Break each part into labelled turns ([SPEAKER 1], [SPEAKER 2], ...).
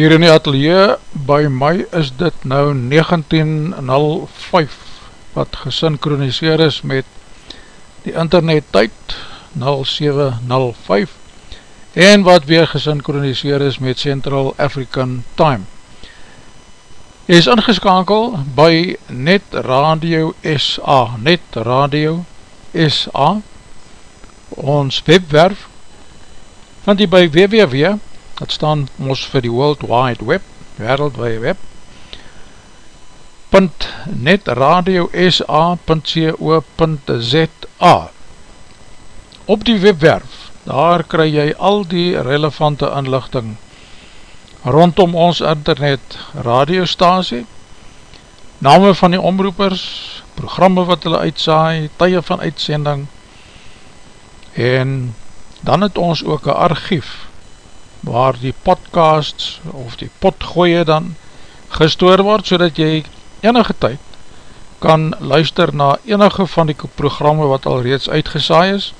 [SPEAKER 1] Hier in die atelier by my is dit nou 19.05 wat gesynchroniseer is met die internet tyd 07.05 en wat weer gesynchroniseer is met Central African Time. Jy is ingeskakel by Net Radio SA, Net Radio SA, ons webwerf, want jy by www.net het staan ons vir die World Wide Web, wereldwee web .netradiosa.co.za Op die webwerf, daar kry jy al die relevante inlichting rondom ons internet radiostasie, name van die omroepers, programme wat hulle uitsaai, tye van uitsending, en dan het ons ook een archief, waar die podcasts of die potgooie dan gestoor word, so dat jy enige tyd kan luister na enige van die programme wat al reeds uitgesaai is,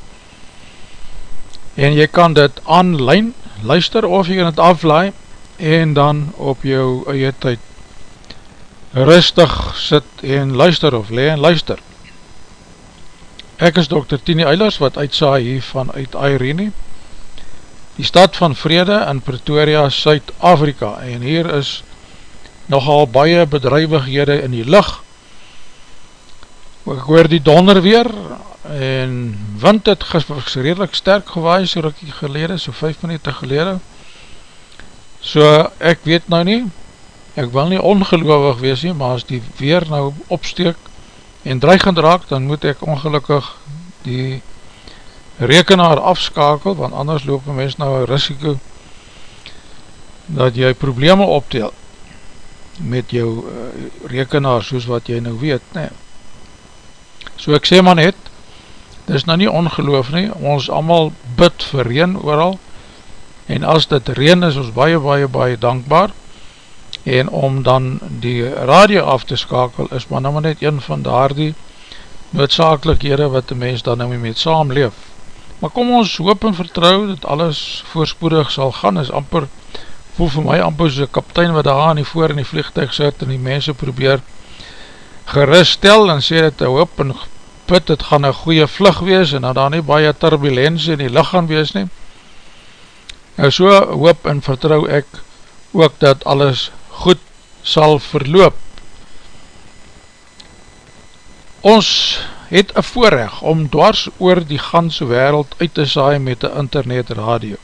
[SPEAKER 1] en jy kan dit online luister of jy kan dit aflaai, en dan op jou eie tyd rustig sit en luister of le en luister. Ek is Dr. Tini Eilers wat uitsaai hier vanuit Irene, die stad van Vrede in Pretoria, Suid-Afrika en hier is nogal baie bedrijvighede in die licht. Ek hoor die donder weer en wind het redelijk sterk gewaai so rukkie gelede, so 5 minuut gelede, So ek weet nou nie, ek wil nie ongeloofig wees nie, maar as die weer nou opsteek en dreigend raak, dan moet ek ongelukkig die rekenaar afskakel, want anders loop een mens nou een risiko dat jy probleme optel met jou uh, rekenaar soos wat jy nou weet. Nee. So ek sê maar net, dit is nou nie ongeloof nie, ons allemaal bid vir reen ooral, en as dit reen is ons baie baie baie dankbaar en om dan die radio af te skakel is maar nou maar net een van daar die noodzakelikhede wat die mens dan nou mee saamleef maar kom ons hoop en vertrouw dat alles voorspoedig sal gaan is amper, voel vir my amper soos een kaptein wat daar aan die voor in die vliegtuig sit en die mense probeer geriststel en sê dat hy hoop en put het gaan een goeie vlug wees en dat daar nie baie turbulentie in die licht gaan wees neem Nou so hoop en vertrouw ek ook dat alles goed sal verloop. Ons het een voorrecht om dwars oor die ganse wereld uit te saai met die internet radio.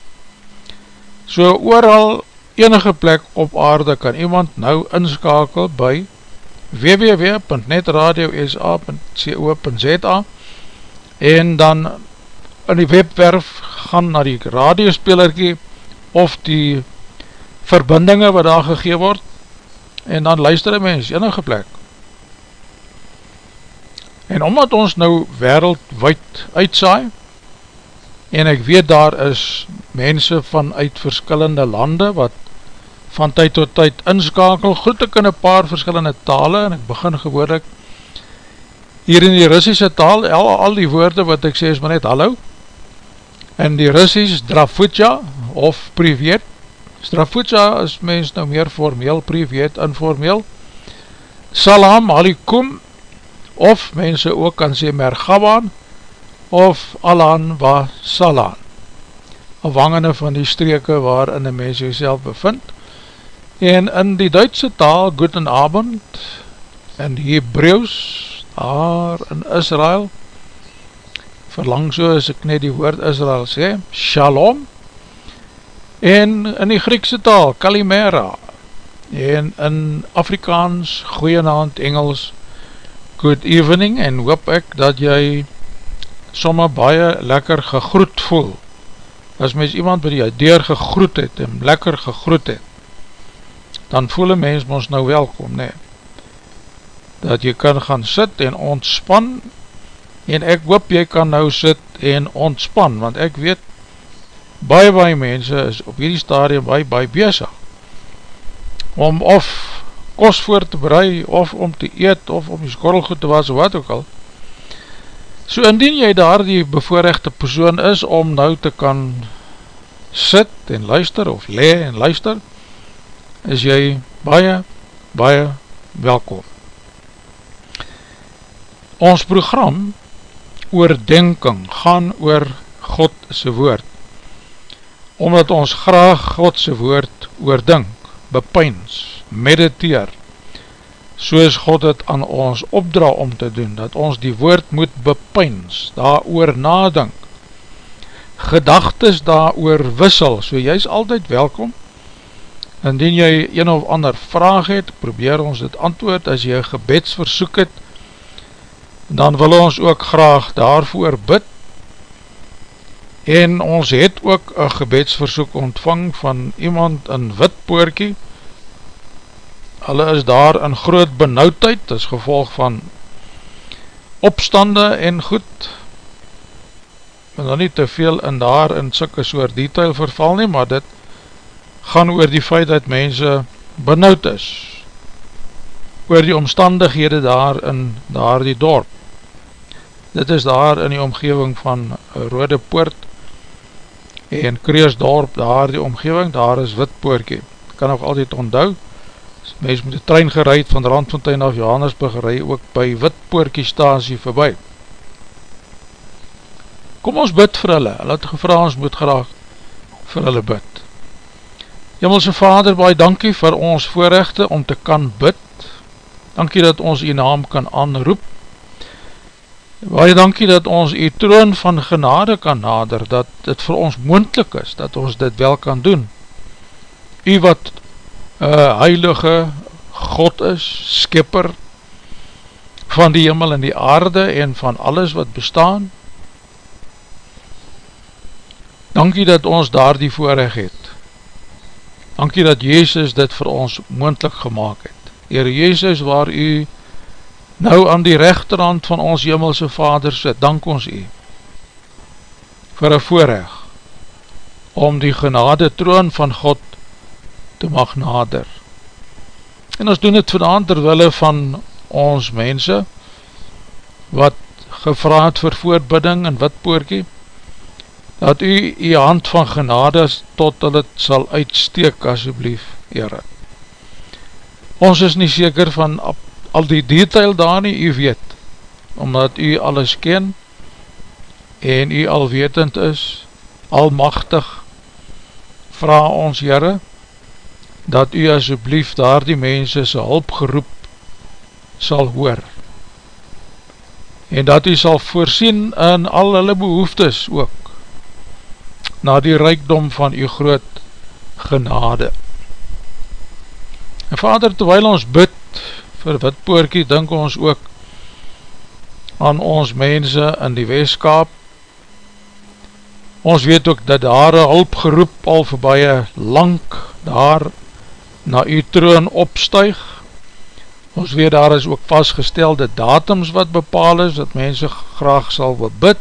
[SPEAKER 1] So ooral enige plek op aarde kan iemand nou inskakel by www.netradiosa.co.za en dan in die webwerf gaan na die radiospelerkie of die verbindinge wat daar gegeen word en dan luister een mens enige plek en omdat ons nou wereldwijd uitsaai en ek weet daar is mense vanuit verskillende lande wat van tyd tot tyd inskakel, goed ek in een paar verskillende tale en ek begin gewoorlik hier in die Russische taal, al, al die woorde wat ek sê is maar net hallo. In die Russisch Drafutja of Privet. Strafutja is mens nou meer formeel, Privet informeel. Salam alikum of mense ook kan sê Mergawan of Alan wa Salan afhangende van die streke waarin die mens jyself bevind. En in die Duitse taal Guten Abend en Hebrews daar in Israel verlang so as ek net die woord Israel sê, Shalom, en in die Griekse taal, Kalimera, en in Afrikaans, goeienaand, Engels, good evening, en hoop ek dat jy somme baie lekker gegroet voel, as mens iemand by die deur gegroet het, en lekker gegroet het, dan voel een mens ons nou welkom, nee, dat jy kan gaan sit en ontspan, en ek hoop jy kan nou sit en ontspan, want ek weet, baie baie mense is op hierdie stadium baie baie bezig, om of kost voor te brei, of om te eet, of om die skorrelgoed te was, wat ook al. So indien jy daar die bevoorrechte persoon is, om nou te kan sit en luister, of le en luister, is jy baie, baie welkom. Ons program oordenking gaan oor God se woord omdat ons graag God se woord oordink, bepeins, mediteer. Soos God het aan ons opdra om te doen, dat ons die woord moet bepeins, daar oor nadink. Gedagtes daar oor wissel, so jy is altyd welkom. Indien jy een of ander vraag het, probeer ons dit antwoord, as jy gebedsversoek het, dan wil ons ook graag daarvoor bid, en ons het ook een gebedsversoek ontvang van iemand in Witpoorkie, hulle is daar in groot benauwdheid, as gevolg van opstande en goed, en dan nie te veel in daar in sikke soort detail verval nie, maar dit gaan oor die feit dat mense benauwd is, oor die omstandighede daar in daar die dorp. Dit is daar in die omgeving van Rode Poort en Kreesdorp, daar die omgeving, daar is Witpoortje. Kan ook altyd onthou, mens moet die trein gereid van Randfontein af Johannesburg gerei, ook by Witpoortje stasie voorbij. Kom ons bid vir hulle, hulle het gevra ons moet graag vir hulle bid. Jimmelse Vader, baie dankie vir ons voorrechte om te kan bid, dankie dat ons die naam kan aanroep, Baie dankie dat ons die troon van genade kan nader, dat dit vir ons moendlik is, dat ons dit wel kan doen. U wat uh, heilige God is, skipper van die hemel en die aarde en van alles wat bestaan, dankie dat ons daar die voorrecht het. Dankie dat Jezus dit vir ons moendlik gemaakt het. Heer Jezus, waar u nou aan die rechterhand van ons Himmelse Vader sit, dank ons u vir een voorrecht om die genade troon van God mag nader. En ons doen het vandaan terwille van ons mense wat gevraad vir voorbidding en witpoorkie, dat u die hand van genade tot het sal uitsteek asjeblief, Heere. Ons is nie seker van al die detail daar nie, u weet, omdat u alles ken, en u alwetend is, almachtig, vraag ons Heere, dat u asjeblief daar die mense sy hulp geroep sal hoor, en dat u sal voorsien in al hulle behoeftes ook, na die rijkdom van u groot genade. En vader, terwijl ons bid, vir Witpoorkie dink ons ook aan ons mense in die weeskaap. Ons weet ook dat daar hulp geroep al voorbije lang daar na u troon opstuig. Ons weet daar is ook vastgestelde datums wat bepaal is, dat mense graag sal bid.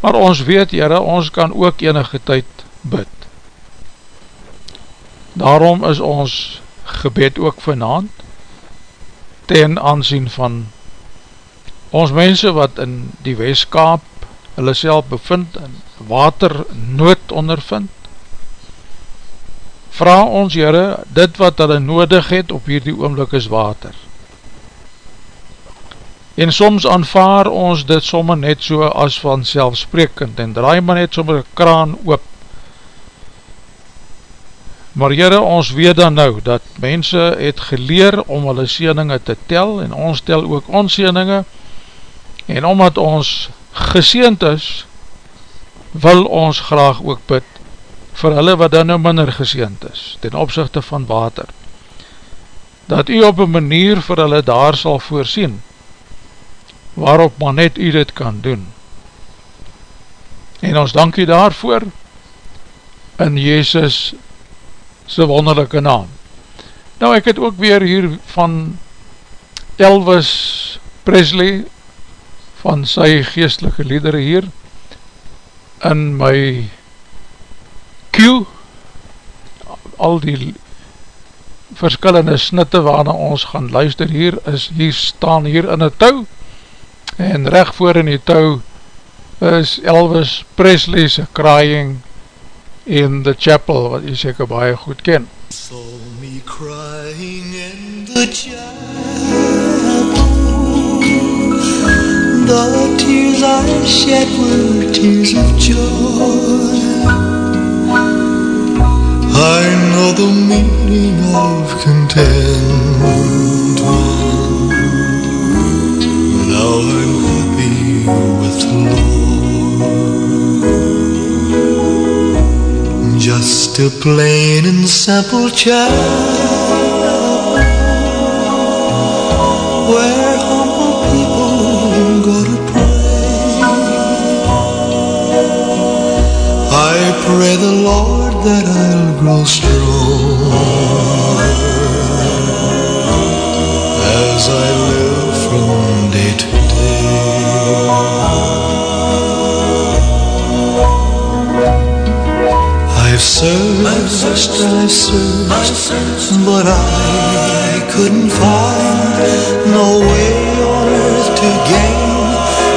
[SPEAKER 1] Maar ons weet, jyre, ons kan ook enige tyd bid. Daarom is ons gebed ook vanavond ten aansien van ons mense wat in die weeskaap hulle self bevind en water nood ondervind vraag ons jyre dit wat hulle nodig het op hierdie oomlik is water. En soms aanvaar ons dit somme net so as van selfsprekend en draai maar net somme kraan oop. Maar jyre, ons weet dan nou, dat mense het geleer om hulle sieninge te tel, en ons tel ook ons sieninge, en omdat ons geseend is, wil ons graag ook bid, vir hulle wat dan nou minder geseend is, ten opzichte van water, dat u op een manier vir hulle daar sal voorsien, waarop maar net u dit kan doen. En ons dank u daarvoor, in Jezus' sy wonderlijke naam. Nou ek het ook weer hier van Elvis Presley van sy geestelike liedere hier in my queue al die verskillende snitte waarna ons gaan luister hier is hier staan hier in een touw en recht voor in die touw is Elvis Presley's crying in the chapel wat jy seker baie goed ken. Saw me crying in the chapel The tears I shed were tears of joy I know the meaning of contentment Now I'm happy with the Lord just
[SPEAKER 2] a plain and simple child. Where humble people go to pray. I pray the Lord that I'll grow strong As I live from day to day. I've searched, I've searched, but I couldn't find no way on earth to gain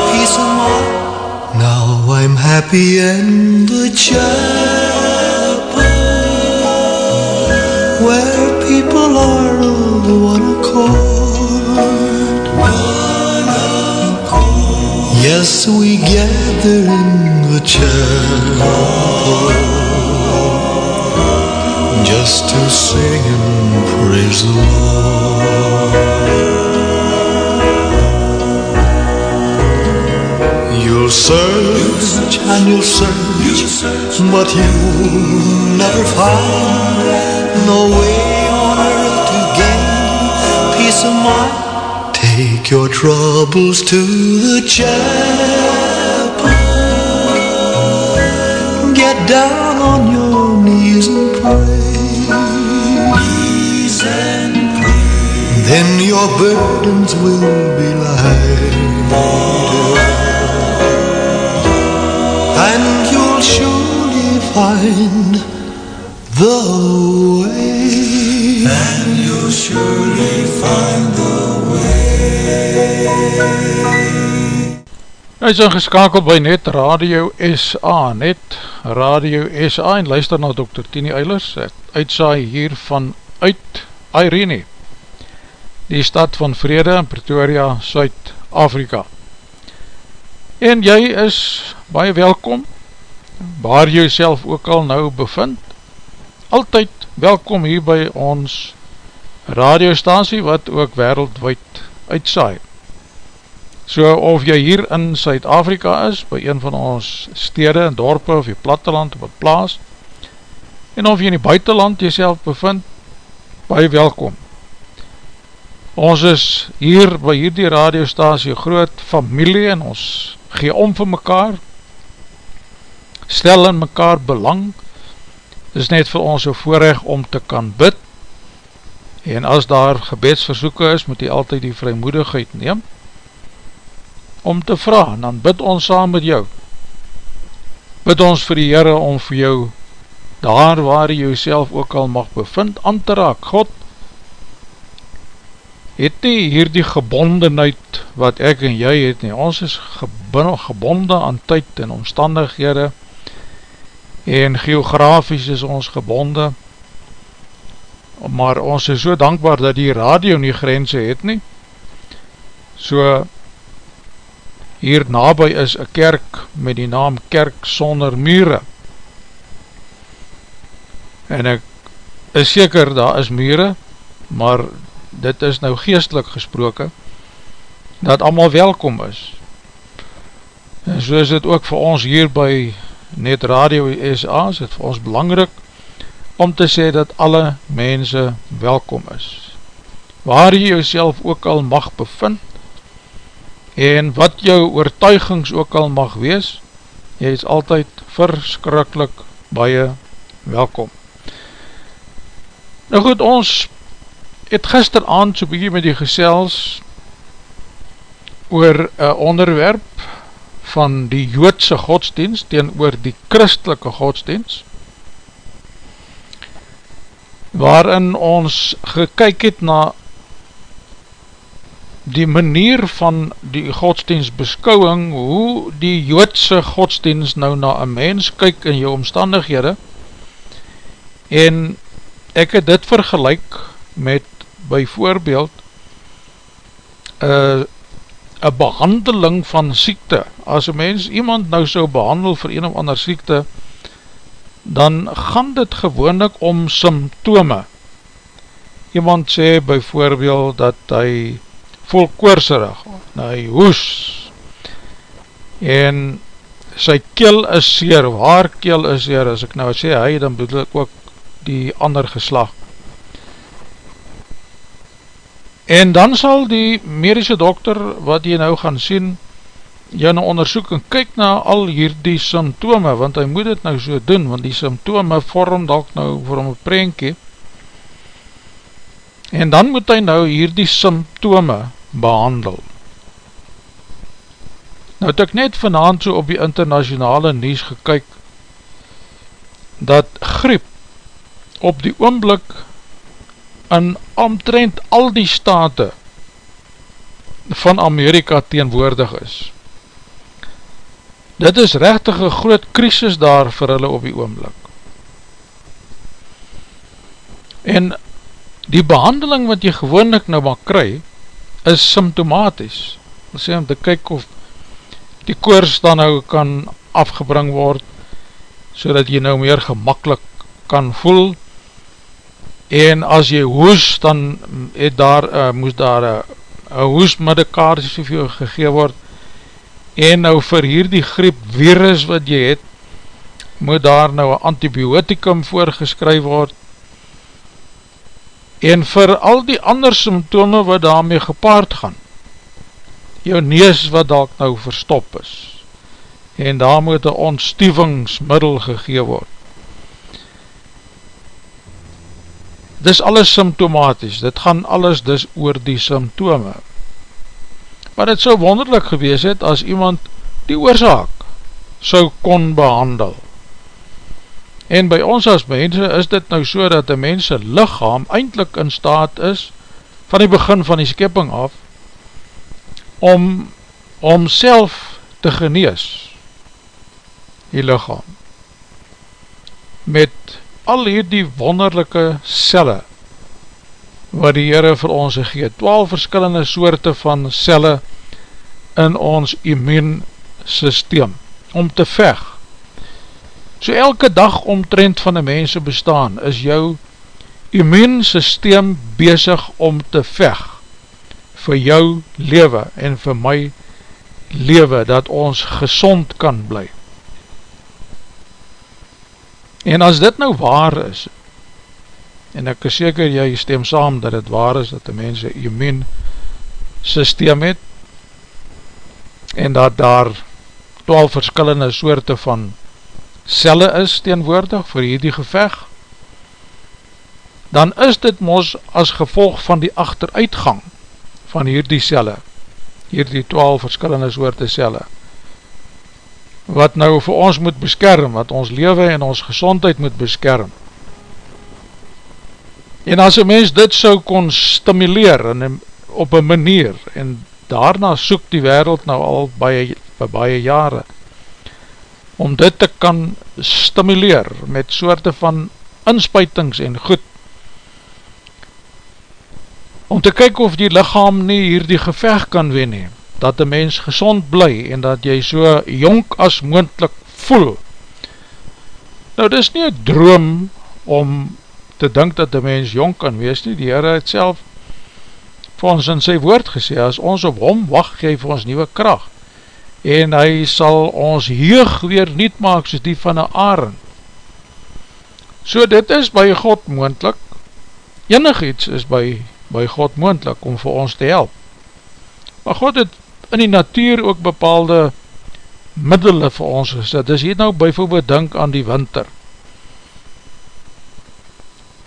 [SPEAKER 2] peace of mind. Now I'm happy and the chapel where people are of one accord. Yes, we gather in the chapel just to sing and praise the Lord. You'll search and you'll search, but you'll never find no way on earth to gain peace of mind. Take your troubles to the chapel. Get down on your knees and pray. Then your burdens will be lighter And you'll surely find the
[SPEAKER 1] Hy is ingeskakeld by Net Radio SA, Net Radio SA en luister na Dr. Tini Eilers, uitsaai hier van uit Irene die stad van Vrede in Pretoria, Suid-Afrika. En jy is baie welkom, waar jy self ook al nou bevind, altyd welkom hier by ons radiostasie wat ook wereldwijd uitsaai. So of jy hier in Suid-Afrika is, by een van ons stede en dorpe of jy platteland of een plaas, en of jy in die buitenland jy bevind, baie welkom. Ons is hier by hierdie radiostasie groot familie en ons gee om vir mekaar, stel in mekaar belang, is net vir ons so voorrecht om te kan bid, en as daar gebedsversoeken is, moet jy altyd die vrymoedigheid neem, om te vraag, en dan bid ons saam met jou, bid ons vir die Heere om vir jou, daar waar jy jouself ook al mag bevind, aan te raak, God, het nie hier die gebondenheid wat ek en jy het nie, ons is gebonden aan tyd en omstandighede. En geografies is ons gebonden. Maar ons is so dankbaar dat die radio nie grense het nie. So hier nabij is een kerk met die naam Kerk Sonder Mure en ek is seker daar is mure maar dit is nou geestelik gesproke, dat allemaal welkom is. En so is dit ook vir ons hier by Net Radio SA, is dit vir ons belangrijk om te sê dat alle mense welkom is. Waar jy jouself ook al mag bevind, en wat jou oortuigings ook al mag wees, jy is altyd verskrikkelijk baie welkom. Nou goed, ons het gister aand so bykie met die gesels oor een onderwerp van die joodse godsdienst teen oor die christelike godsdienst waarin ons gekyk het na die manier van die godsdienstbeskouwing, hoe die joodse godsdienst nou na een mens kyk in jou omstandighede en ek het dit vergelijk met by voorbeeld een uh, behandeling van siekte, as een mens iemand nou so behandel vir een of ander siekte, dan gaan dit gewoonlik om symptome. Iemand sê by voorbeeld dat hy vol koorserig, hy hoes, en sy keel is seer, of haar keel is seer, as ek nou sê hy, dan bedoel ek ook die ander geslag. En dan sal die medische dokter, wat jy nou gaan sien, jy nou onderzoek en kyk na al hierdie symptome, want hy moet het nou so doen, want die symptome vorm dalk nou vir hom een prentje, en dan moet hy nou hierdie symptome behandel. Nou het ek net vanavond so op die internationale nieuws gekyk, dat griep op die oomblik in omtrent al die state van Amerika teenwoordig is. Dit is rechtig een groot krisis daar vir hulle op die oomblik. En die behandeling wat jy gewoonlik nou maar kry, is symptomatisch. Ek sê om te kyk of die koers dan nou kan afgebring word, so dat jy nou meer gemakkelijk kan voel, en as jy hoes, dan het daar, uh, moes daar een hoes medikaar soveel gegeen word, en nou vir hierdie griep virus wat jy het, moet daar nou een antibioticum voorgeskryf word, en vir al die ander symptome wat daarmee gepaard gaan, jou nees wat daar nou verstop is, en daar moet een ontstievingsmiddel gegeen word. Dis alles symptomatisch, dit gaan alles dus oor die symptome, maar het so wonderlik gewees het as iemand die oorzaak so kon behandel. En by ons as mense is dit nou so dat die mense lichaam eindelijk in staat is van die begin van die skepping af om om self te genees die lichaam met al hierdie wonderlijke celle wat die Heere vir ons gegeet, 12 verskillende soorte van celle in ons immuunsysteem, om te veg. So elke dag omtrent van die mense bestaan, is jou immuunsysteem bezig om te veg vir jou lewe en vir my lewe, dat ons gezond kan bly. En as dit nou waar is, en ek is seker jy stem saam dat het waar is dat die mens een immuun systeem het en dat daar 12 verskillende soorte van celle is teenwoordig vir hierdie geveg. Dan is dit mos as gevolg van die achteruitgang van hierdie celle hierdie 12 verskillende soorte celle wat nou vir ons moet beskerm, wat ons leven en ons gezondheid moet beskerm. En as een mens dit so kon stimuleer in, op een manier, en daarna soek die wereld nou al baie, baie jare, om dit te kan stimuleer met soorte van inspuitings en goed, om te kyk of die lichaam nie hier die geveg kan wen he, dat die mens gezond bly en dat jy so jonk as moendlik voel. Nou, dit is nie een droom om te dink dat die mens jong kan wees nie, die Heere het self vir ons in sy woord gesê, as ons op hom wacht, geef ons nieuwe kracht, en hy sal ons heug weer niet maak, soos die van een aren. So dit is by God moendlik, enig iets is by, by God moendlik, om vir ons te help. Maar God het in die natuur ook bepaalde middele vir ons gesit, dus hier nou bijvoorbeeld denk aan die winter,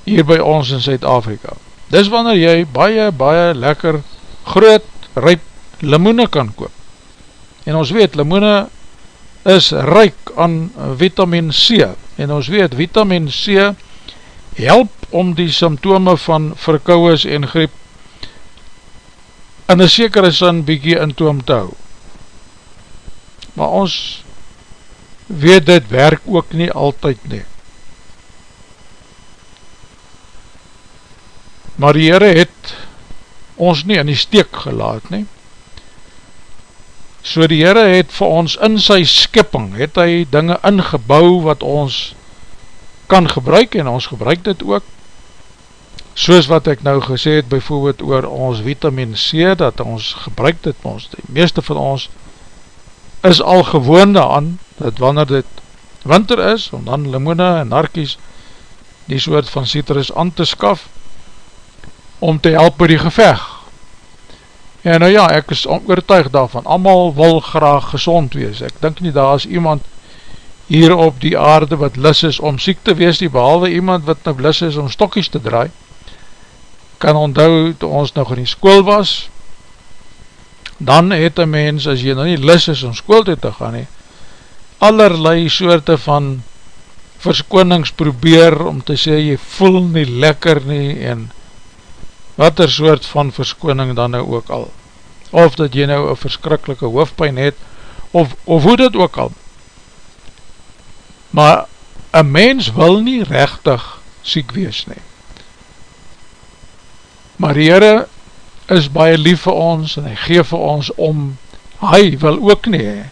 [SPEAKER 1] hier by ons in Zuid-Afrika. Dis wanneer jy baie, baie lekker, groot, ryp limoene kan koop. En ons weet, limoene is ryk aan vitamine C. En ons weet, vitamine C help om die symptome van verkouwes en griep in een sekere sin bykie in toom te hou. Maar ons weet dit werk ook nie altyd nie. maar die Heere het ons nie in die steek gelaat nie. So die Heere het vir ons in sy skipping, het hy dinge ingebouw wat ons kan gebruik en ons gebruik dit ook. Soos wat ek nou gesê het, bijvoorbeeld oor ons vitamine C, dat ons gebruik dit, ons, die meeste van ons is al gewoonde aan dat wanneer dit winter is, om dan limoene en narkies die soort van citrus aan te skaf, om te help by die geveg. En nou ja, ek is oortuig daarvan, allemaal wil graag gezond wees. Ek dink nie, daar is iemand hier op die aarde wat lis is om siek te wees, die behalwe iemand wat nou lis is om stokkies te draai. Kan onthou, toe ons nog in die school was, dan het een mens, as jy nou nie lis is om school toe te gaan, nie, allerlei soorte van verskonings probeer om te sê, jy voel nie lekker nie, en wat er soort van verskoning dan nou ook al, of dat jy nou een verskrikkelike hoofdpijn het, of, of hoe dit ook al. Maar, een mens wil nie rechtig siek wees nie. Maar die Heere is baie lief vir ons en hy geef vir ons om hy wil ook nie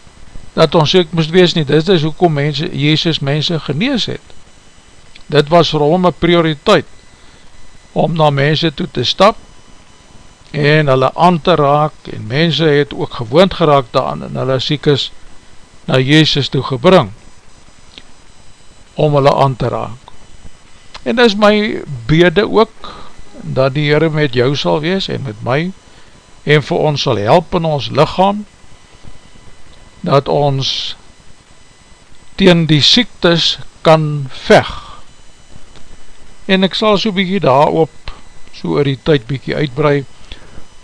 [SPEAKER 1] dat ons siek moest wees nie dit is hoekom mense, Jezus mense genees het dit was vir hom een prioriteit om na mense toe te stap en hulle aan te raak. En mense het ook gewoond geraak daan en hulle siek is na Jezus toe gebring om hulle aan te raak. En dit is my bede ook dat die Heere met jou sal wees en met my en vir ons sal help in ons lichaam dat ons teen die siektes kan veg en ek sal so bykie daarop so oor die tyd bykie uitbrei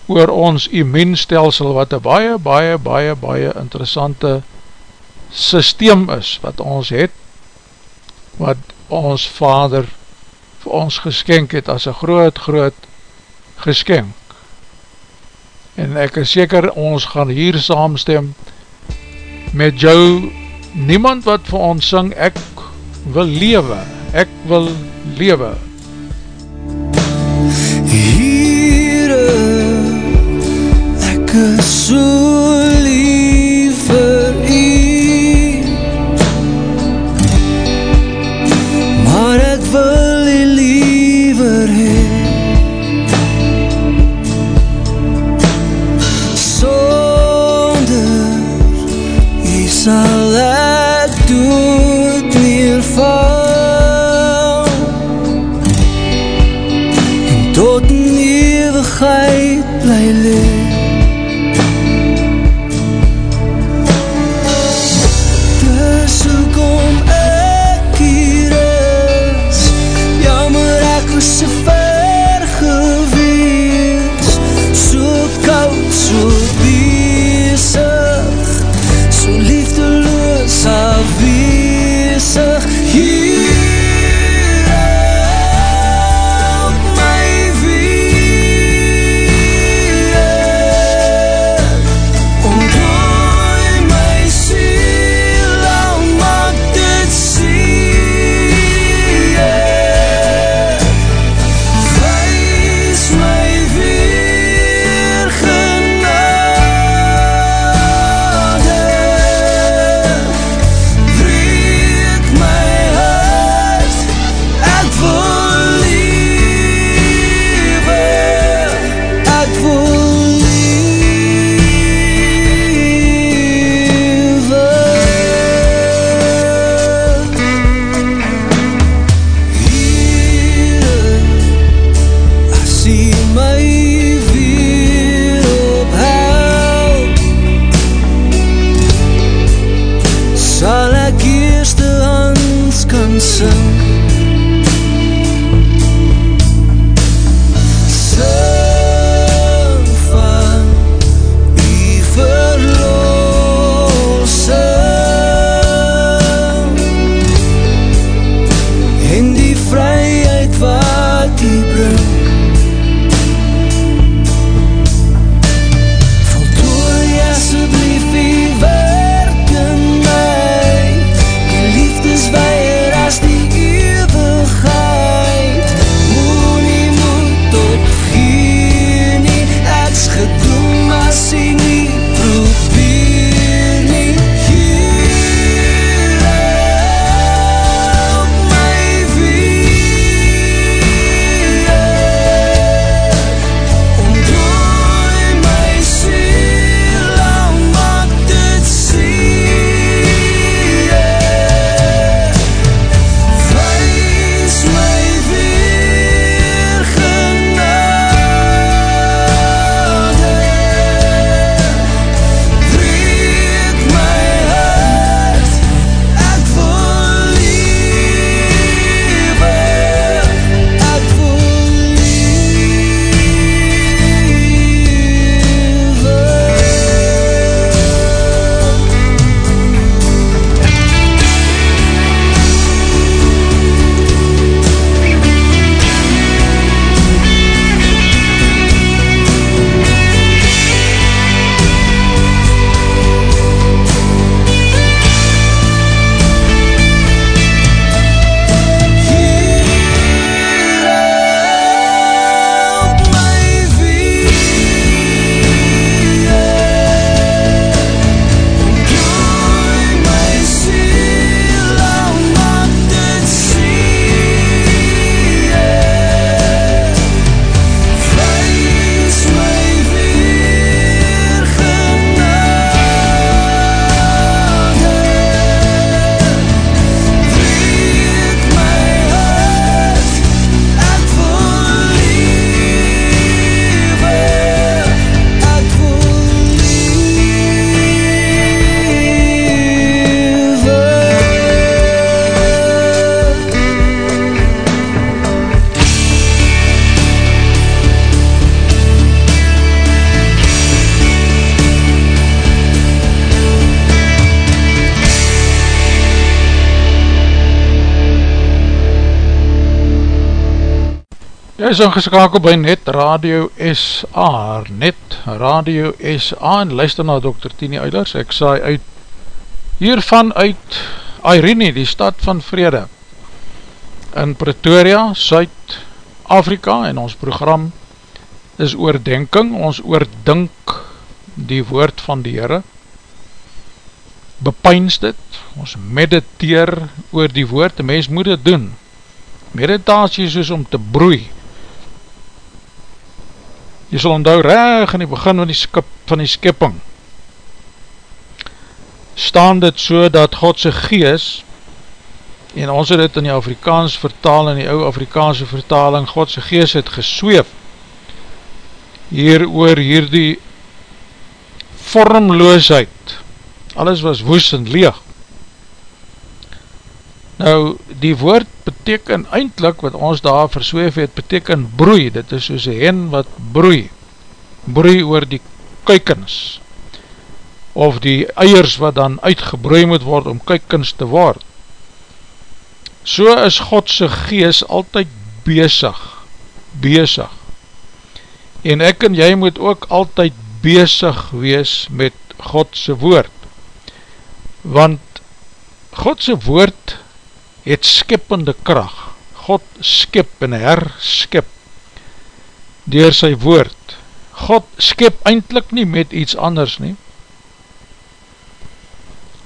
[SPEAKER 1] oor ons immuunstelsel wat een baie, baie, baie, baie interessante systeem is wat ons het wat ons vader vir ons geskenk het as een groot, groot geskenk. En ek is seker, ons gaan hier saamstem met jou, niemand wat vir ons syng, ek wil lewe, ek wil lewe.
[SPEAKER 3] Here, ek is so lief vir u, maar ek wil sal ek
[SPEAKER 1] is ingeskakeld by Net Radio SA, Net Radio SA, en luister na Dr. Tini Eilers, ek saai uit, hiervan uit Irene, die stad van Vrede, in Pretoria, Suid-Afrika, en ons program is oordenking, ons oordink die woord van die Heere, bepyns dit, ons mediteer oor die woord, die mens moet dit doen, meditatie is om te broei, Jy sal onthou reg in die begin van die, skip, van die skipping staan dit so dat Godse gees en ons het dit in die Afrikaans vertaal in die ou Afrikaanse vertaling Godse gees het gesweef hier oor hier die vormloosheid. Alles was woes en leeg Nou, die woord beteken eindelijk, wat ons daar versweef het, beteken broei, dit is soos een hen wat broei, broei oor die kuikens, of die eiers wat dan uitgebroei moet word om kuikens te word. So is Godse gees altyd bezig, bezig, en ek en jy moet ook altyd bezig wees met Godse woord, want Godse woord het skippende kracht. God skip en herskip door sy woord. God skip eindelijk nie met iets anders nie.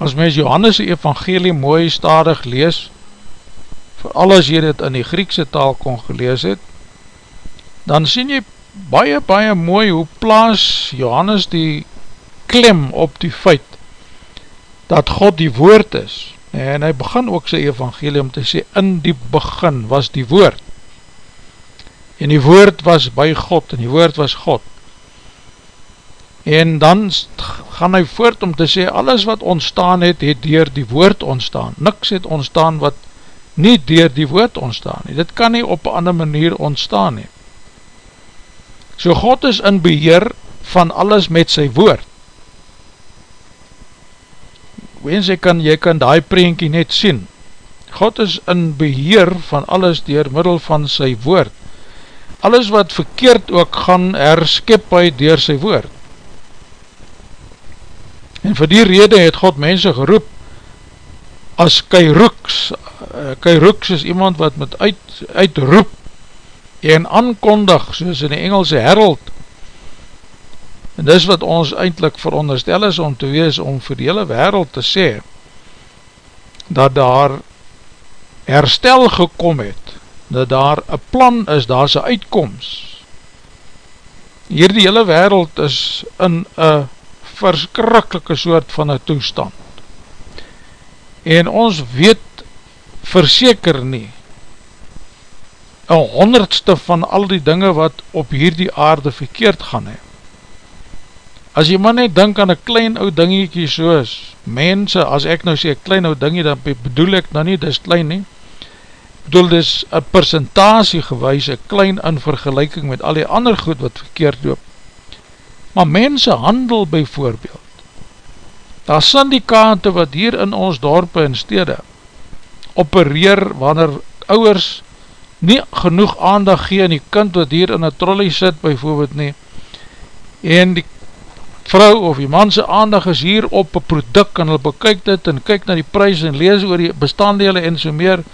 [SPEAKER 1] As mens Johannes evangelie mooi stadig lees, vooral as jy dit in die Griekse taal kon gelees het, dan sien jy baie, baie mooi hoe plaas Johannes die klem op die feit dat God die woord is en hy begin ook sy evangelie om te sê, in die begin was die woord, en die woord was by God, en die woord was God, en dan gaan hy voort om te sê, alles wat ontstaan het, het dier die woord ontstaan, niks het ontstaan wat nie dier die woord ontstaan het, dit kan nie op een ander manier ontstaan het, so God is in beheer van alles met sy woord, wens jy kan, jy kan die preenkie net sien. God is in beheer van alles dier middel van sy woord. Alles wat verkeerd ook gaan herskip hy dier sy woord. En vir die rede het God mense geroep as Kairoeks. Eh, Kairoeks is iemand wat met uit, uitroep en aankondig, soos in die Engelse herald, En dis wat ons eindelijk veronderstel is om te wees om vir die hele wereld te sê dat daar herstel gekom het, dat daar een plan is, daar is een uitkomst. Hier die hele wereld is in een verskrikkelike soort van een toestand. En ons weet verseker nie een honderdste van al die dinge wat op hierdie aarde verkeerd gaan hee. As jy maar net denk aan een klein oud dingiekie soos mense, as ek nou sê klein oud dingie, dan bedoel ek nou nie, dis klein nie. Bedoel, dis een percentage gewys, een klein in vergelijking met al die ander goed wat verkeerd loop. Maar mense handel by voorbeeld. Daar syndikate wat hier in ons dorpe en stede opereer wanneer ouwers nie genoeg aandag gee aan die kind wat hier in een trolley sit by voorbeeld nie en die vrou of die manse aandag is hier op een product en hulle bekyk dit en kyk na die prijs en lees oor die bestaandele en so meer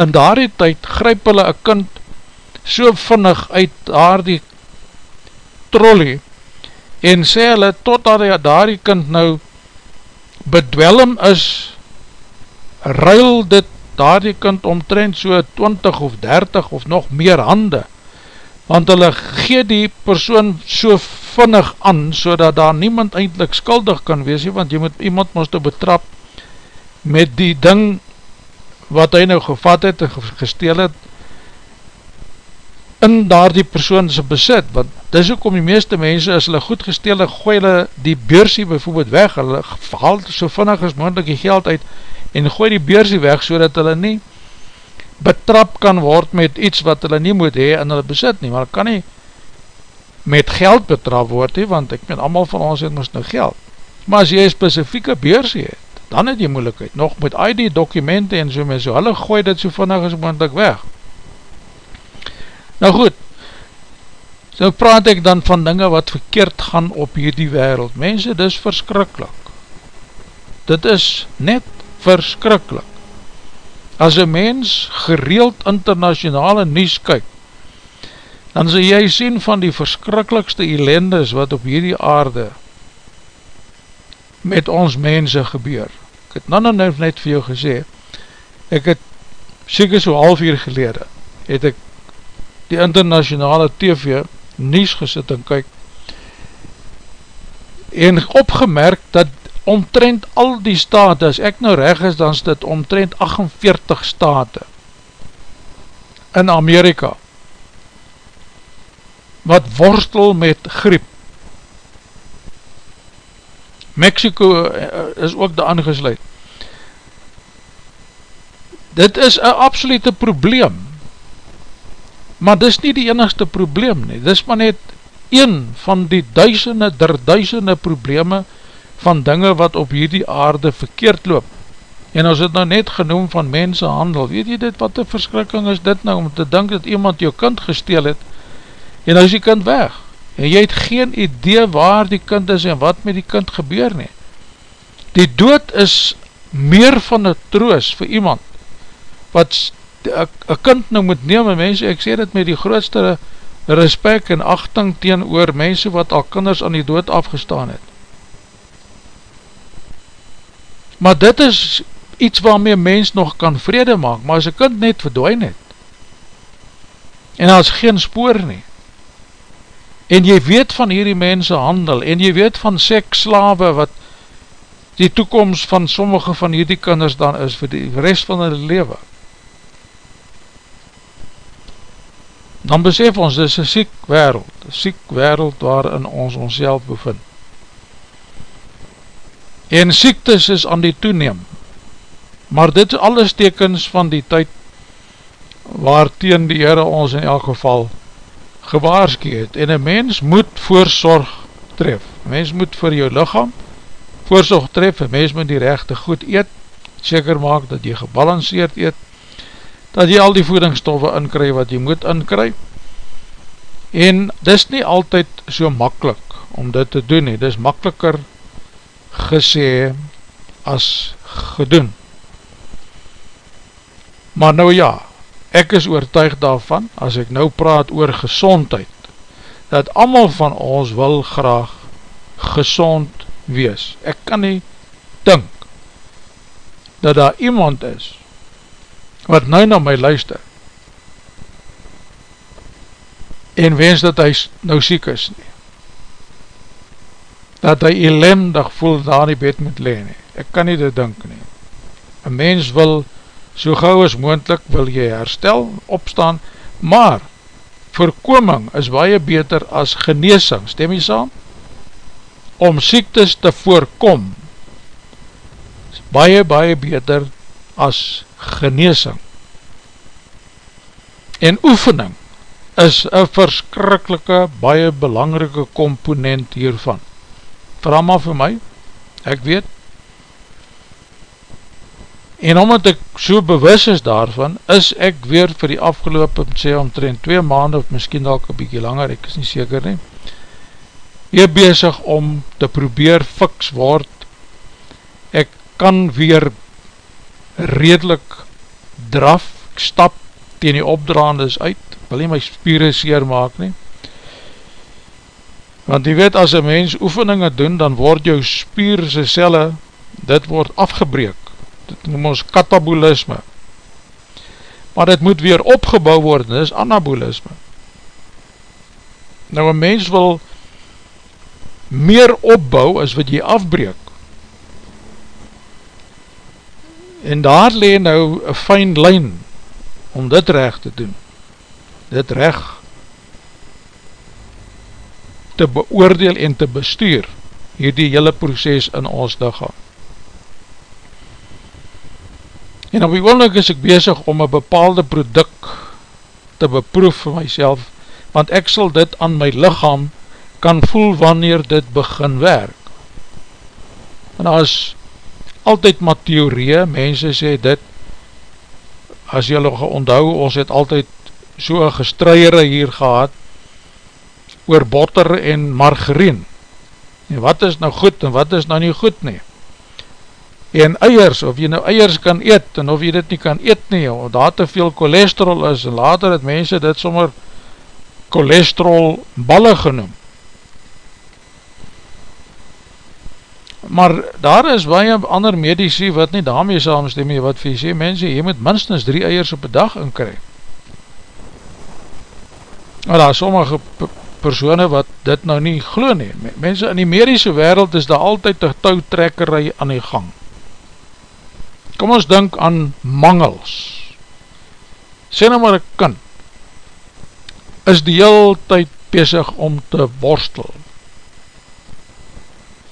[SPEAKER 1] in daar die tyd gryp hulle een kind so vinnig uit daar die trolley en sê hulle totdat die, daar die kind nou bedwelm is ruil dit daar die kind omtrent so 20 of 30 of nog meer hande want hulle gee die persoon so vinnig aan, so dat daar niemand eindelijk skuldig kan wees, want jy moet iemand moest betrap met die ding wat hy nou gevat het en gesteel het in daar die persoonse besit, want dis ook om die meeste mense, as hulle goed gesteel het, gooi hulle die beursie bijvoorbeeld weg, hulle haal so vinnig as moeilijk die geld uit en gooi die beursie weg, so hulle nie betrap kan word met iets wat hulle nie moet hee in hulle besit nie, maar kan nie met geld betrap word he, want ek met allemaal van ons het moest nou geld. Maar as jy een specifieke beursie het, dan het jy moeilikheid, nog met ID dokumente en so met so, hulle gooi dit so vannig as moeilijk weg. Nou goed, Nou praat ek dan van dinge wat verkeerd gaan op hierdie wereld. Mense, dit is verskrikkelijk. Dit is net verskrikkelijk. As een mens gereeld internationale nies kyk, dan sal jy sien van die verskrikkelijkste ellendes wat op hierdie aarde met ons mense gebeur. Ek het nou nou net vir jou gesê, ek het seker so half uur gelede, het ek die internationale TV nies gesit en kyk, en opgemerk dat omtrent al die state, as ek nou reg is, dan is dit omtrent 48 state in Amerika, wat worstel met griep. Mexico eh, is ook daar aangesluit. Dit is een absolute probleem, maar dit is nie die enigste probleem nie, dit is maar net een van die duisende, der duisende probleme van dinge wat op hierdie aarde verkeerd loop. En as het nou net genoem van mensenhandel, weet jy dit, wat die verskrikking is dit nou, om te denk dat iemand jou kind gesteel het, en nou is die kind weg, en jy het geen idee waar die kind is en wat met die kind gebeur nie. Die dood is meer van een troos vir iemand, wat een kind nou moet neem, en mense, ek sê dit met die grootste respect en achting teen oor mense wat al kinders aan die dood afgestaan het. Maar dit is iets waarmee mens nog kan vrede maak, maar as een kind net verdwijn het, en as geen spoor nie, en jy weet van hierdie mense handel, en jy weet van seksslawe wat die toekomst van sommige van hierdie kinders dan is vir die rest van hulle leven. Dan besef ons, dit is een siek wereld, een siek wereld waarin ons ons bevind. En siektes is aan die toeneem, maar dit is alles tekens van die tyd waar teen die Heere ons in elk geval gewaarski het. En een mens moet voorzorg tref. Een mens moet vir jou lichaam voorzorg tref, een mens moet die rechte goed eet, seker maak dat jy gebalanceerd eet dat jy al die voedingsstoffe inkry wat jy moet inkry. En dis nie altyd so makkelijk om dit te doen nie, dis makkeliker gesê as gedoen maar nou ja Ek is oortuig daarvan, as ek nou praat oor gezondheid, dat amal van ons wil graag gezond wees. Ek kan nie dink, dat daar iemand is, wat nou na my luister, en wens dat hy nou siek is nie. Dat hy elendig voel daar in die bed moet leen nie. Ek kan nie dit dink nie. Een mens wil so gauw as moendlik wil jy herstel, opstaan, maar voorkoming is baie beter as geneesing, stem jy saam? Om siektes te voorkom, is baie, baie beter as geneesing. En oefening is een verskrikkelike, baie belangrike komponent hiervan. Maar vir my, ek weet, En omdat ek so bewus is daarvan, is ek weer vir die afgelopen, sê omtrent 2 maanden, of miskien dalk een bykie langer, ek is nie seker nie, weer bezig om te probeer fiks word. Ek kan weer redelijk draf, ek stap teen die opdraandes uit, wil nie my spieren seer maak nie. Want jy weet, as een mens oefeninge doen, dan word jou spier sy celle, dit word afgebreek dit noem ons katabolisme. Maar dit moet weer opgebouw word, dit is anabolisme. Nou een mens wil meer opbouw as wat jy afbreek. En daar leen nou een fijn lijn om dit recht te doen. Dit recht te beoordeel en te bestuur hierdie hele proces in ons lichaam. En op die oomlik is ek bezig om een bepaalde product te beproef vir myself, want ek sal dit aan my lichaam kan voel wanneer dit begin werk. En daar is altyd maar theorie, mense sê dit, as jylle onthou, ons het altyd so'n gestruiere hier gehad, oor botter en margarine. En wat is nou goed en wat is nou nie goed nie? En eiers, of jy nou eiers kan eet en of jy dit nie kan eet nie, of daar te veel cholesterol is, en later het mense dit sommer cholesterol balle genoem. Maar daar is baie ander medici wat nie daarmee saamstem wat vir jy sê, mense, jy moet minstens drie eiers op een dag inkry. Maar daar sommige persone wat dit nou nie glo nie. Mense, in die medische wereld is daar altyd een touwtrekkerij aan die gang. Kom ons denk aan mangels. Sê nou maar een kind, is die heel tyd bezig om te borstel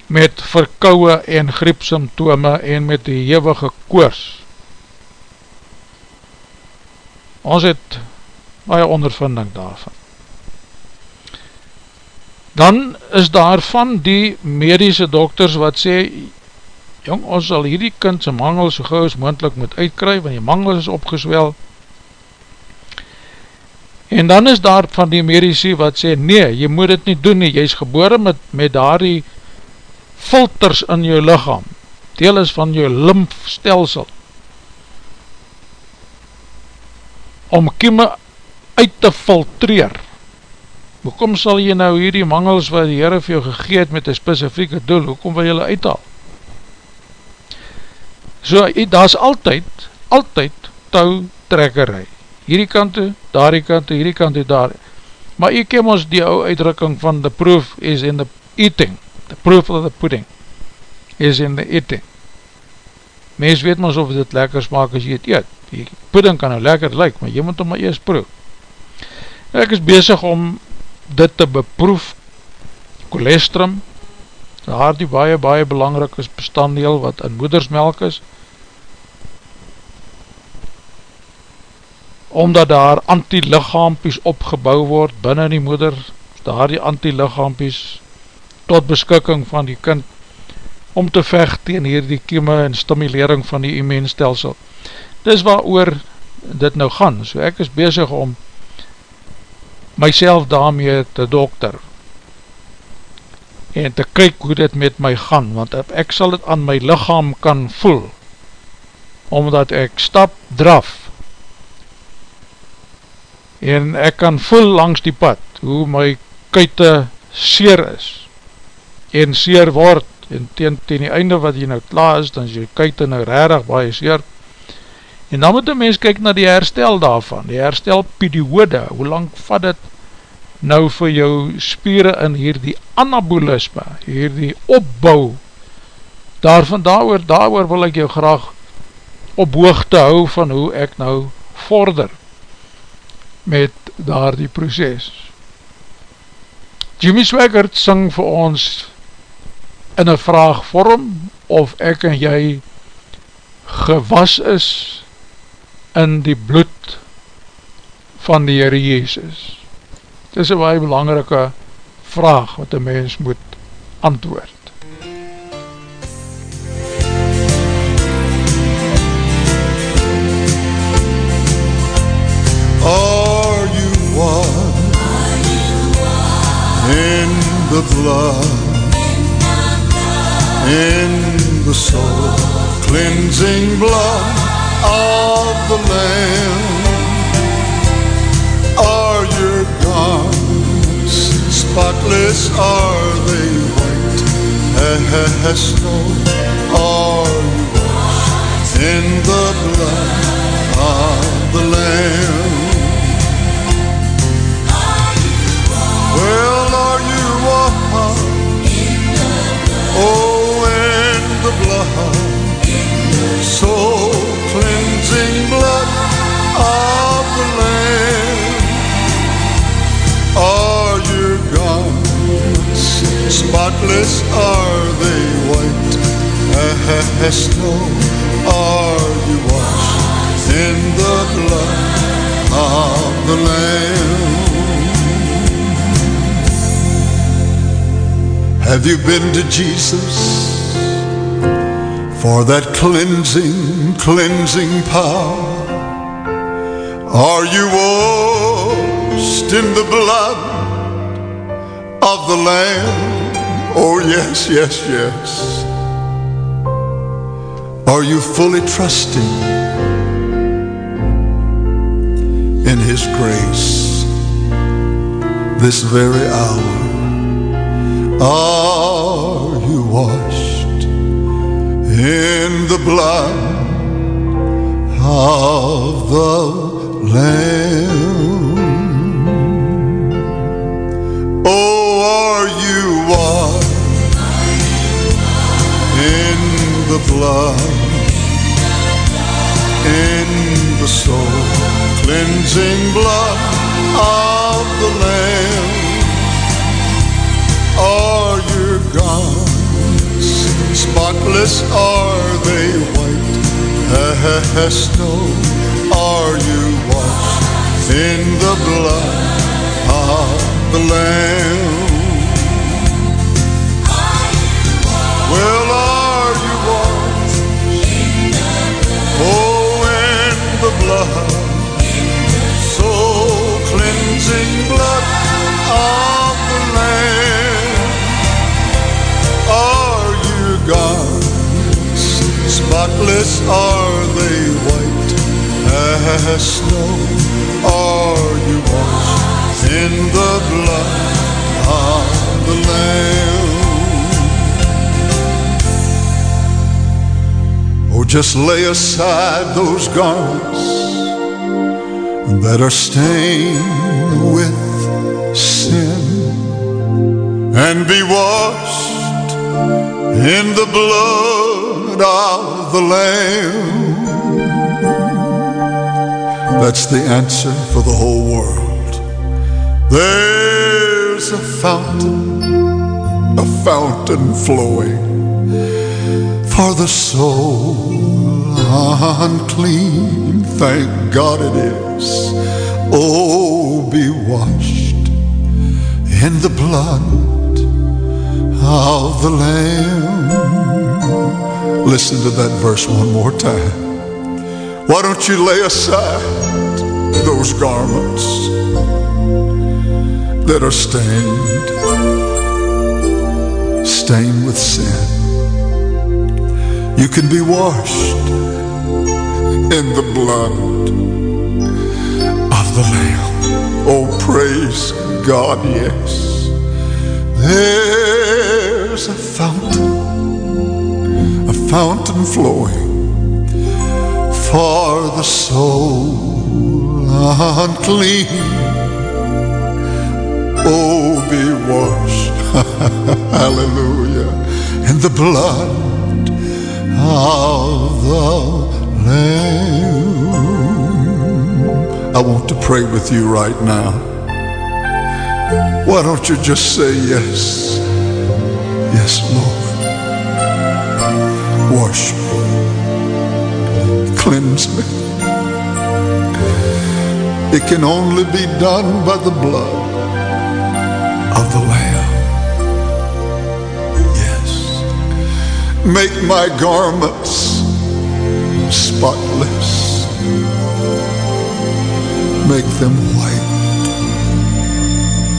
[SPEAKER 1] met verkouwe en griepsymptome en met die hevige koers. Ons het baie ondervinding daarvan. Dan is daar van die medische dokters wat sê, jong, ons sal hierdie kind sy mangel so gauw as moendlik moet uitkry, want die mangel is opgeswel. En dan is daar van die medici wat sê, nee, jy moet dit nie doen nie, jy is gebore met, met daar die filters in jou lichaam, deel is van jou lymfstelsel, om kieme uit te filtreer. Hoekom sal jy nou hierdie mangels wat die Heere vir jou gegeet met een specifieke doel, hoekom wil jy hulle uithaal? So, daar is altyd, altyd touw trekkerij. Hierdie kant toe, daar die kant toe, hierdie kant toe, daar. Maar jy ken ons die ou uitdrukking van the proof is in the eating the proof of the pudding is in the eating. Mens weet ons of dit lekker smaak as jy het eet. Die pudding kan nou lekker lyk, maar jy moet hom maar eers proef. Ek is bezig om dit te beproef, cholesterol, daar die baie, baie belangrijk is bestanddeel wat in moedersmelk is, omdat daar anti-lichaampies opgebouw word binnen die moeder, daar die anti-lichaampies tot beskikking van die kind om te vecht tegen hier die kieme en stimulering van die immuunstelsel. Dis waar oor dit nou gaan, so ek is bezig om myself daarmee te dokter en te kyk hoe dit met my gaan, want ek sal het aan my lichaam kan voel, omdat ek stap, draf, en ek kan voel langs die pad, hoe my kuite seer is, en seer word, en teen, teen die einde wat jy nou klaar is, dan is jy kyk nou rarig baie seer, en dan moet die mens kyk na die herstel daarvan, die herstel periode, hoe lang vat dit nou vir jou spieren in hier die anabolisme, hier die opbouw, daarvan daar daar wil ek jou graag op hoogte hou van hoe ek nou vorder met daar die proces. Jimmy Swaggart sing vir ons in een vraagvorm of ek en jy gewas is in die bloed van die Heere Jezus. Dit is een baie belangrike vraag wat een mens moet antwoord.
[SPEAKER 2] Are you one in the blood in the soul cleansing blood of the Lamb. Are your garments spotless? Are they white as snow? Are you washed in the blood of the Lamb? Well, Are your garments spotless? Are they white as snow? Are you washed in the blood of the Lamb? Have you been to Jesus? for that cleansing, cleansing power. Are you washed in the blood of the Lamb. Oh, yes, yes, yes. Are you fully trusting in His grace this very hour? Are you washed in the blood of the Lamb? Oh, are you washed in the blood, in the soul cleansing blood of the Lamb? Are your garments spotless? Are they white as snow? Are you washed in the blood of the Lamb? Well, are you washed? Oh, in the blood, so cleansing blood of the Lamb. Are your garments spotless? Are they white as snow? Are you washed in the blood of the Lamb? Oh, just lay aside those garments that are stained with sin and be washed in the blood of the Lamb. That's the answer for the whole world. There's a fountain, a fountain flowing for the soul unclean. Thank God it is. Oh, be washed in the blood of the Lamb. Listen to that verse one more time. Why don't you lay aside those garments that are stained, stained with sin? You can be washed in the blood of the Lamb. Oh, praise God, yes. There's a fountain, a fountain flowing for the soul unclean. Oh, be washed, hallelujah, in the blood of the Lamb. I want to pray with you right now. Why don't you just say yes? Yes, Lord. Wash. Cleanse me. It can only be done by the blood of the Lamb. Yes. Make my garments spotless. Make them white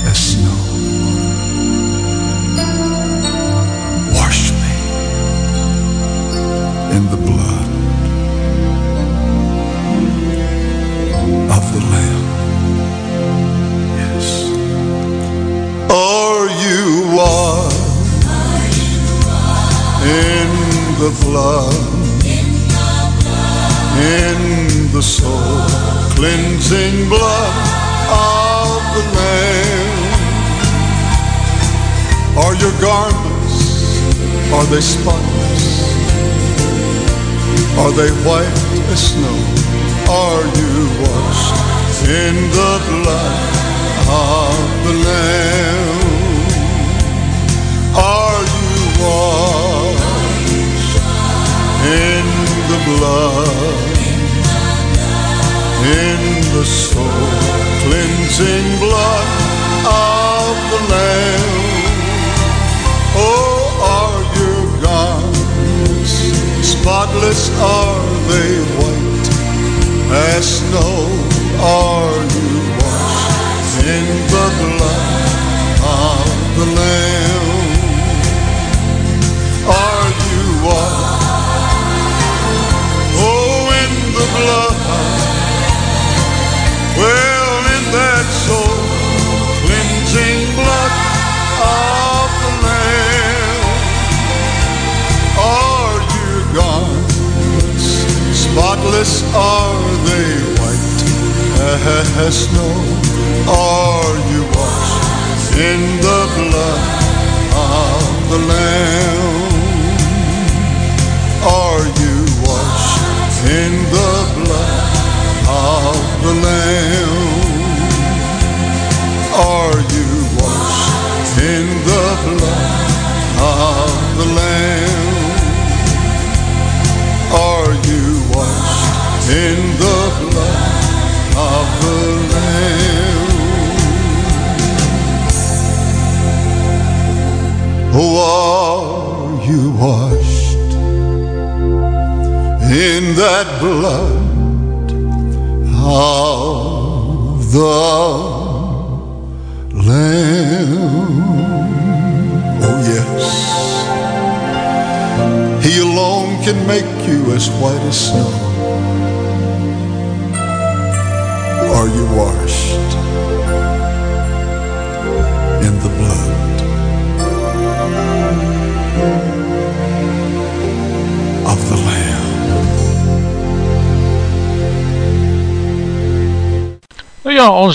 [SPEAKER 2] as snow. Wash me in the blood are they spotless? Are they white as snow? Are you washed in the blood of the Lamb? Are you washed in the blood? in the soul cleansing blood of the Lamb. Oh, spotless? Are they white as snow? Are you washed in the blood of the Lamb? Are you washed? Spotless? Are they white as snow? Are you washed in the blood of the Lamb?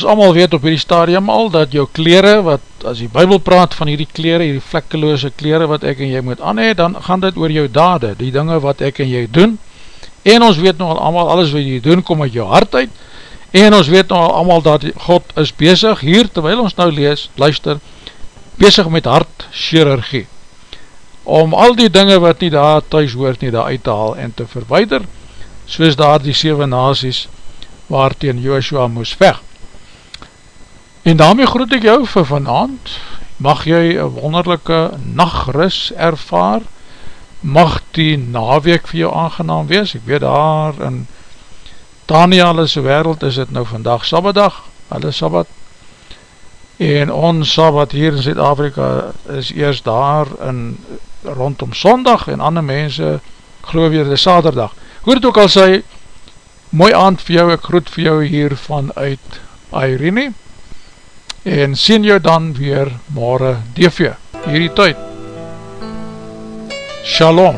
[SPEAKER 1] Allemaal weet op hierdie stadium al dat jou kleren, wat as die bybel praat van hierdie kleren, hierdie vlekkeloze kleren wat ek en jy moet aanhe, dan gaan dit oor jou dade, die dinge wat ek en jy doen, en ons weet nog allemaal, alles wat jy doen, kom uit jou hart uit, en ons weet nog allemaal dat God is bezig, hier terwijl ons nou lees, luister, bezig met hartchirurgie, om al die dinge wat nie daar thuis hoort nie, daar uit te haal en te verweider, soos daar die 7 nazies, waar teen Joshua moes veg. En daarmee groet ek jou vir vanavond, mag jy een wonderlijke nachtrus ervaar, mag die naweek vir jou aangenaam wees, ek weet daar in Daniel's wereld is het nou vandag Sabbadag, hulle Sabbat, en ons Sabbat hier in Zuid-Afrika is eerst daar in, rondom Sondag, en ander mense geloof weer die Saterdag. Hoe het ook al sê, mooi aand vir jou, ek groet vir jou hier vanuit Irene, en sien jou dan weer morgen DV, hierdie tyd. Shalom.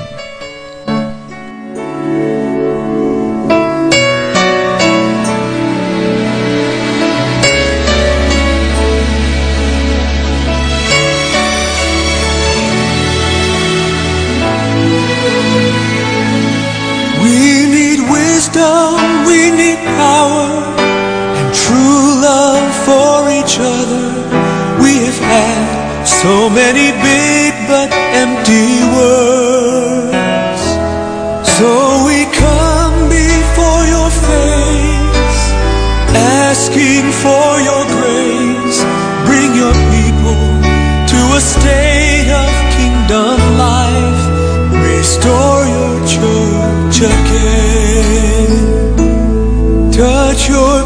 [SPEAKER 4] We need wisdom, we need power, each other. We have had so many big but empty words. So we come before your face, asking for your grace. Bring your people to a state of kingdom life. Restore your church again. Touch your